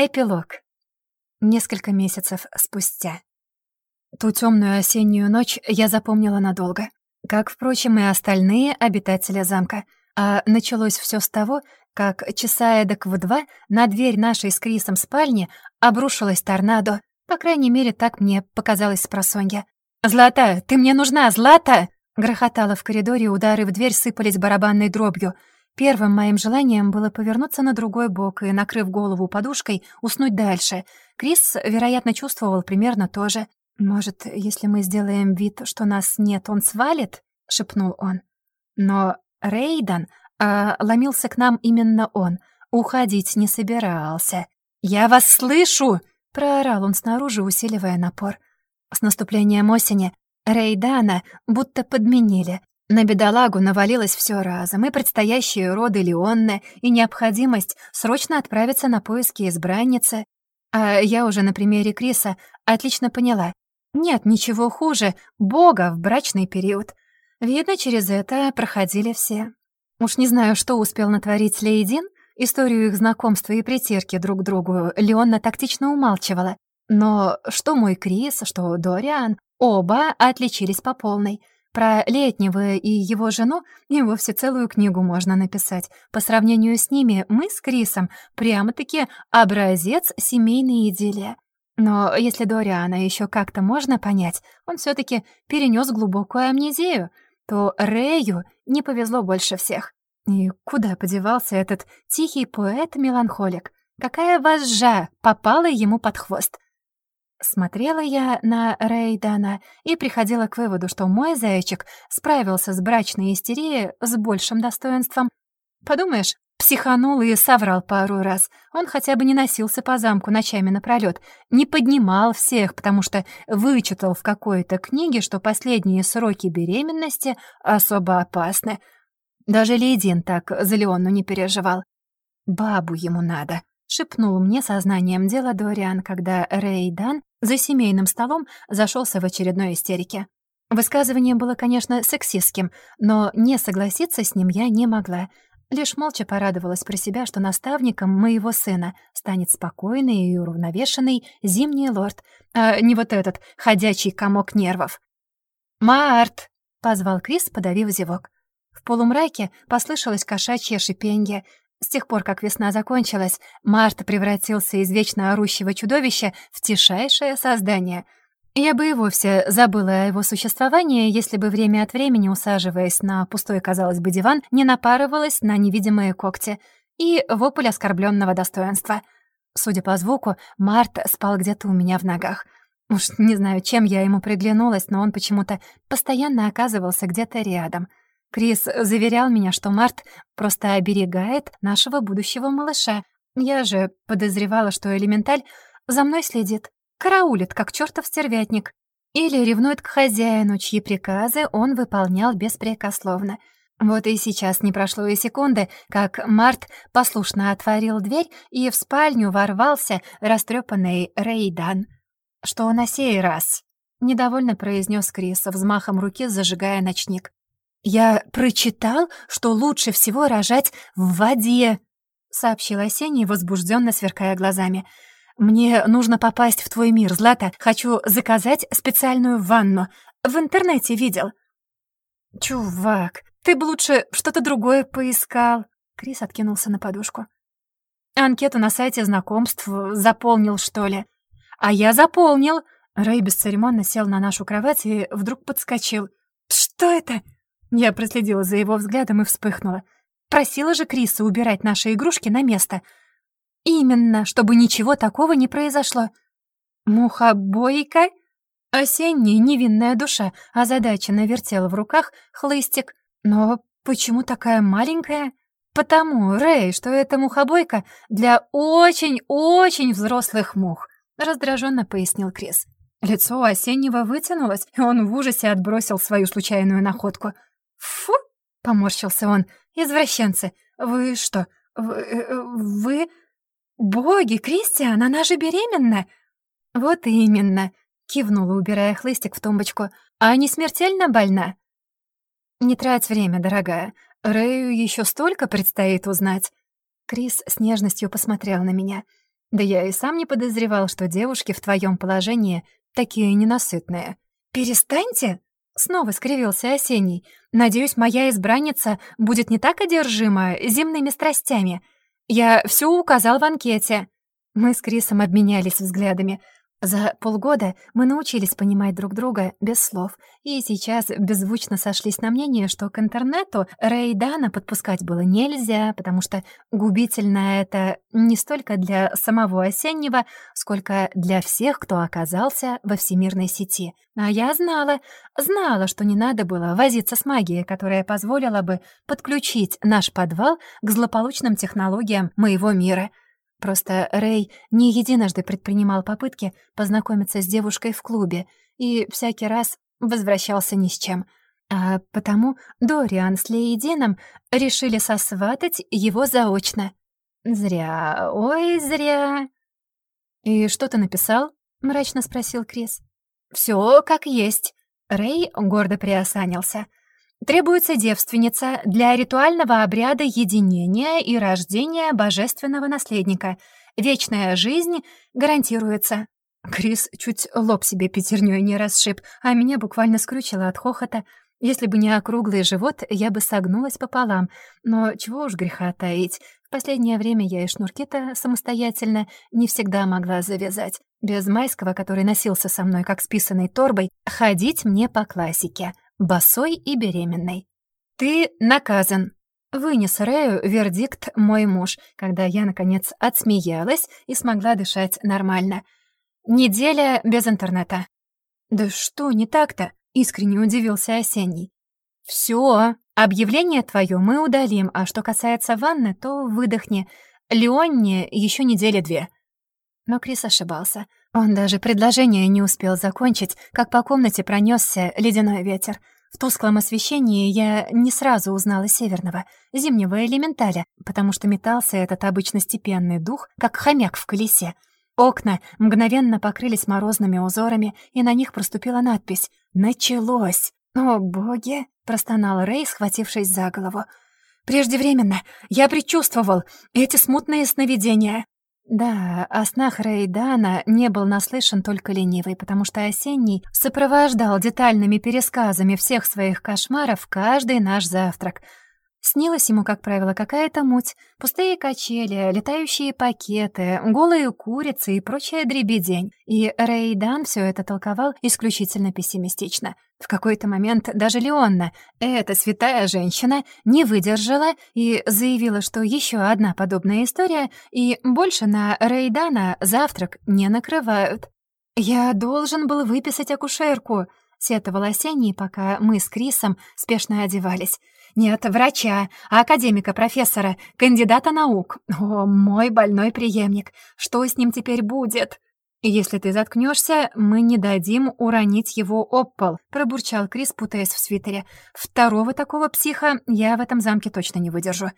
Эпилог. Несколько месяцев спустя. Ту темную осеннюю ночь я запомнила надолго. Как, впрочем, и остальные обитатели замка. А началось все с того, как часа эдак в два на дверь нашей с Крисом спальни обрушилась торнадо. По крайней мере, так мне показалось с просонья. «Злата, ты мне нужна, Злата!» Грохотала в коридоре, удары в дверь сыпались барабанной дробью — Первым моим желанием было повернуться на другой бок и, накрыв голову подушкой, уснуть дальше. Крис, вероятно, чувствовал примерно то же. «Может, если мы сделаем вид, что нас нет, он свалит?» — шепнул он. Но Рейдан, а ломился к нам именно он, уходить не собирался. «Я вас слышу!» — проорал он снаружи, усиливая напор. С наступлением осени Рейдана будто подменили. На бедолагу навалилось все разом, и предстоящие роды Леонны, и необходимость срочно отправиться на поиски избранницы. А я уже на примере Криса отлично поняла. Нет ничего хуже Бога в брачный период. Видно, через это проходили все. Уж не знаю, что успел натворить Лейдин, историю их знакомства и притирки друг к другу Леонна тактично умалчивала. Но что мой Крис, что Дориан, оба отличились по полной — про Летнего и его жену и вовсе целую книгу можно написать. По сравнению с ними мы с Крисом прямо-таки образец семейной идиллии. Но если Дориана еще как-то можно понять, он все таки перенес глубокую амнезию, то Рэю не повезло больше всех. И куда подевался этот тихий поэт-меланхолик? Какая вожжа попала ему под хвост? Смотрела я на Рейдана и приходила к выводу, что мой зайчик справился с брачной истерией с большим достоинством. Подумаешь, психанул и соврал пару раз. Он хотя бы не носился по замку ночами напролёт, не поднимал всех, потому что вычитал в какой-то книге, что последние сроки беременности особо опасны. Даже Лейдин так за Леону не переживал. Бабу ему надо. — шепнул мне сознанием дела Дориан, когда Рэй Дан за семейным столом зашелся в очередной истерике. Высказывание было, конечно, сексистским, но не согласиться с ним я не могла. Лишь молча порадовалась про себя, что наставником моего сына станет спокойный и уравновешенный зимний лорд, а не вот этот ходячий комок нервов. «Март!» — позвал Крис, подавив зевок. В полумраке послышалось кошачье шипенье, с тех пор, как весна закончилась, Март превратился из вечно орущего чудовища в тишайшее создание. Я бы и вовсе забыла о его существовании, если бы время от времени, усаживаясь на пустой, казалось бы, диван, не напарывалась на невидимые когти и вопль оскорбленного достоинства. Судя по звуку, Март спал где-то у меня в ногах. Уж не знаю, чем я ему приглянулась, но он почему-то постоянно оказывался где-то рядом — Крис заверял меня, что Март просто оберегает нашего будущего малыша. Я же подозревала, что элементаль за мной следит, караулит, как чертов стервятник. Или ревнует к хозяину, чьи приказы он выполнял беспрекословно. Вот и сейчас не прошло и секунды, как Март послушно отворил дверь и в спальню ворвался растрепанный Рейдан. «Что на сей раз?» — недовольно произнес Крис, взмахом руки зажигая ночник. «Я прочитал, что лучше всего рожать в воде», — сообщил Осенний, возбужденно сверкая глазами. «Мне нужно попасть в твой мир, Злата. Хочу заказать специальную ванну. В интернете видел». «Чувак, ты бы лучше что-то другое поискал». Крис откинулся на подушку. «Анкету на сайте знакомств заполнил, что ли?» «А я заполнил!» Рэй бесцеремонно сел на нашу кровать и вдруг подскочил. «Что это?» Я проследила за его взглядом и вспыхнула. Просила же Криса убирать наши игрушки на место. Именно, чтобы ничего такого не произошло. Мухобойка? Осенняя невинная душа озадаченно вертела в руках хлыстик. Но почему такая маленькая? Потому, Рэй, что эта мухобойка для очень-очень взрослых мух, раздраженно пояснил Крис. Лицо Осеннего вытянулось, и он в ужасе отбросил свою случайную находку — «Фу!» — поморщился он. «Извращенцы! Вы что, вы... Э, вы... Боги, Кристиан, она же беременна!» «Вот именно!» — кивнула, убирая хлыстик в тумбочку. «А не смертельно больна?» «Не трать время, дорогая. Рэю еще столько предстоит узнать». Крис с нежностью посмотрел на меня. Да я и сам не подозревал, что девушки в твоем положении такие ненасытные. Перестаньте! Снова скривился Осенний. Надеюсь, моя избранница будет не так одержима земными страстями. Я все указал в анкете. Мы с Крисом обменялись взглядами — за полгода мы научились понимать друг друга без слов, и сейчас беззвучно сошлись на мнении, что к интернету Рейдана подпускать было нельзя, потому что губительно это не столько для самого Осеннего, сколько для всех, кто оказался во всемирной сети. А я знала, знала, что не надо было возиться с магией, которая позволила бы подключить наш подвал к злополучным технологиям моего мира — Просто Рэй не единожды предпринимал попытки познакомиться с девушкой в клубе и всякий раз возвращался ни с чем. А потому Дориан с Лейдином решили сосватать его заочно. «Зря, ой, зря». «И что ты написал?» — мрачно спросил Крис. «Всё как есть». Рэй гордо приосанился — Требуется девственница для ритуального обряда единения и рождения божественного наследника. Вечная жизнь гарантируется. Крис чуть лоб себе пятернёй не расшиб, а меня буквально скрючило от хохота. Если бы не округлый живот, я бы согнулась пополам. Но чего уж греха таить. В последнее время я и шнурки-то самостоятельно не всегда могла завязать. Без Майского, который носился со мной как с писаной торбой, ходить мне по классике — босой и беременной. «Ты наказан», — вынес Рэю вердикт мой муж, когда я, наконец, отсмеялась и смогла дышать нормально. «Неделя без интернета». «Да что не так-то?» — искренне удивился Осенний. «Всё, объявление твое мы удалим, а что касается ванны, то выдохни. Леонне еще недели две». Но Крис ошибался. Он даже предложение не успел закончить, как по комнате пронесся ледяной ветер. В тусклом освещении я не сразу узнала северного, зимнего элементаля, потому что метался этот обычно степенный дух, как хомяк в колесе. Окна мгновенно покрылись морозными узорами, и на них проступила надпись «Началось!» «О, боги!» — простонал Рэй, схватившись за голову. «Преждевременно! Я предчувствовал эти смутные сновидения!» Да, о снах Рейдана не был наслышан только ленивый, потому что Осенний сопровождал детальными пересказами всех своих кошмаров каждый наш завтрак — Снилась ему, как правило, какая-то муть, пустые качели, летающие пакеты, голые курицы и прочая дребедень. И Рейдан все это толковал исключительно пессимистично. В какой-то момент даже Леонна, эта святая женщина, не выдержала и заявила, что еще одна подобная история, и больше на Рейдана завтрак не накрывают. «Я должен был выписать акушерку», — сетовал Осенний, пока мы с Крисом спешно одевались. Нет, врача, а академика-профессора, кандидата наук. О, мой больной преемник. Что с ним теперь будет? «Если ты заткнешься, мы не дадим уронить его об пол», — пробурчал Крис, путаясь в свитере. «Второго такого психа я в этом замке точно не выдержу».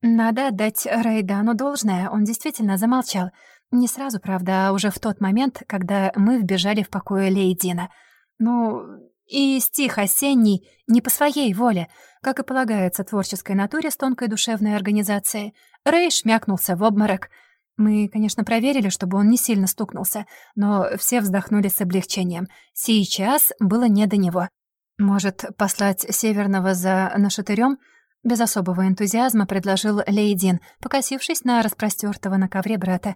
Надо отдать Рейдану должное, он действительно замолчал. Не сразу, правда, а уже в тот момент, когда мы вбежали в покое Лейдина. Ну, и стих осенний не по своей воле, как и полагается творческой натуре с тонкой душевной организацией. Рэй шмякнулся в обморок. Мы, конечно, проверили, чтобы он не сильно стукнулся, но все вздохнули с облегчением. Сейчас было не до него. Может, послать Северного за нашатырём? Без особого энтузиазма предложил Лейдин, покосившись на распростёртого на ковре брата.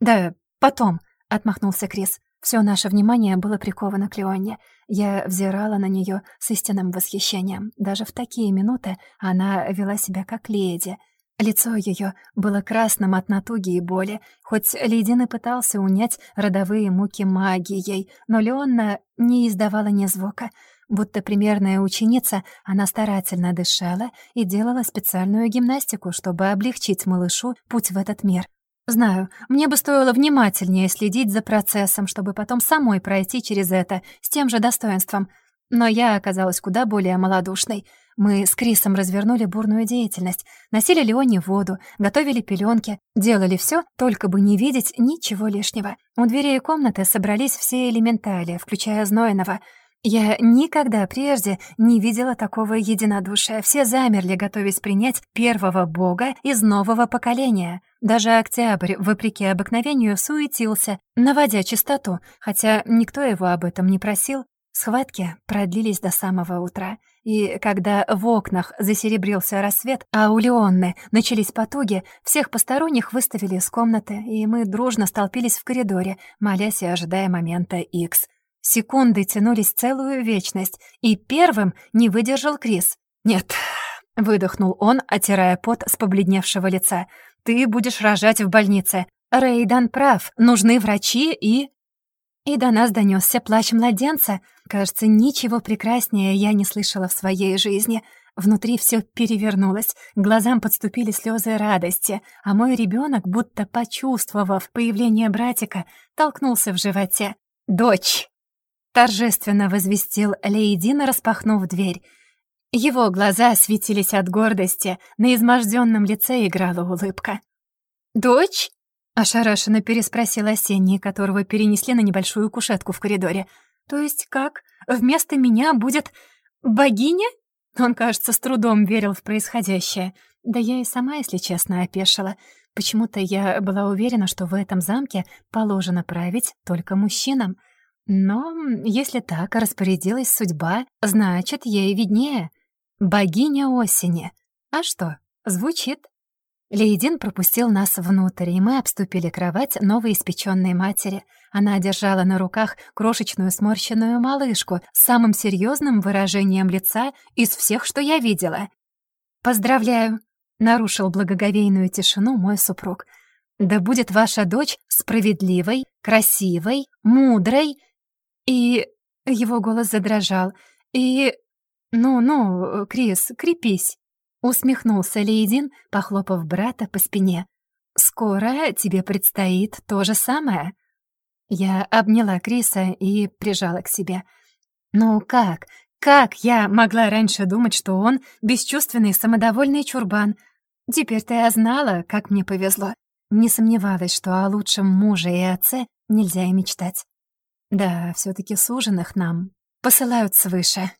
«Да, потом», — отмахнулся Крис. Все наше внимание было приковано к Леоне. Я взирала на нее с истинным восхищением. Даже в такие минуты она вела себя как леди. Лицо ее было красным от натуги и боли, хоть Ледин и пытался унять родовые муки магией, но Леонна не издавала ни звука. Будто примерная ученица, она старательно дышала и делала специальную гимнастику, чтобы облегчить малышу путь в этот мир. Знаю, мне бы стоило внимательнее следить за процессом, чтобы потом самой пройти через это с тем же достоинством. Но я оказалась куда более малодушной. Мы с Крисом развернули бурную деятельность, носили Леоне воду, готовили пеленки, делали все, только бы не видеть ничего лишнего. У дверей комнаты собрались все элементали, включая Знойного. Я никогда прежде не видела такого единодушия. Все замерли, готовясь принять первого бога из нового поколения. Даже Октябрь, вопреки обыкновению, суетился, наводя чистоту, хотя никто его об этом не просил. Схватки продлились до самого утра, и когда в окнах засеребрился рассвет, а у Леонны начались потуги, всех посторонних выставили из комнаты, и мы дружно столпились в коридоре, молясь и ожидая момента Икс — Секунды тянулись целую вечность, и первым не выдержал Крис. «Нет», — выдохнул он, отирая пот с побледневшего лица, «ты будешь рожать в больнице. Рейдан прав, нужны врачи и...» И до нас донесся плач младенца. Кажется, ничего прекраснее я не слышала в своей жизни. Внутри все перевернулось, глазам подступили слезы радости, а мой ребенок, будто почувствовав появление братика, толкнулся в животе. «Дочь!» Торжественно возвестил Лейдин, распахнув дверь. Его глаза светились от гордости, на изможденном лице играла улыбка. «Дочь?» — ошарашенно переспросил Осенний, которого перенесли на небольшую кушетку в коридоре. «То есть как? Вместо меня будет богиня?» Он, кажется, с трудом верил в происходящее. Да я и сама, если честно, опешила. Почему-то я была уверена, что в этом замке положено править только мужчинам — но если так распорядилась судьба, значит, ей виднее. Богиня осени. А что, звучит? Лейдин пропустил нас внутрь, и мы обступили кровать новоиспечённой матери. Она держала на руках крошечную сморщенную малышку с самым серьезным выражением лица из всех, что я видела. «Поздравляю!» — нарушил благоговейную тишину мой супруг. «Да будет ваша дочь справедливой, красивой, мудрой и... Его голос задрожал. И... «Ну-ну, Крис, крепись!» Усмехнулся Лейдин, похлопав брата по спине. «Скоро тебе предстоит то же самое». Я обняла Криса и прижала к себе. «Ну как? Как я могла раньше думать, что он бесчувственный самодовольный чурбан? Теперь-то я знала, как мне повезло. Не сомневалась, что о лучшем муже и отце нельзя и мечтать. Да, все таки суженных нам посылают свыше.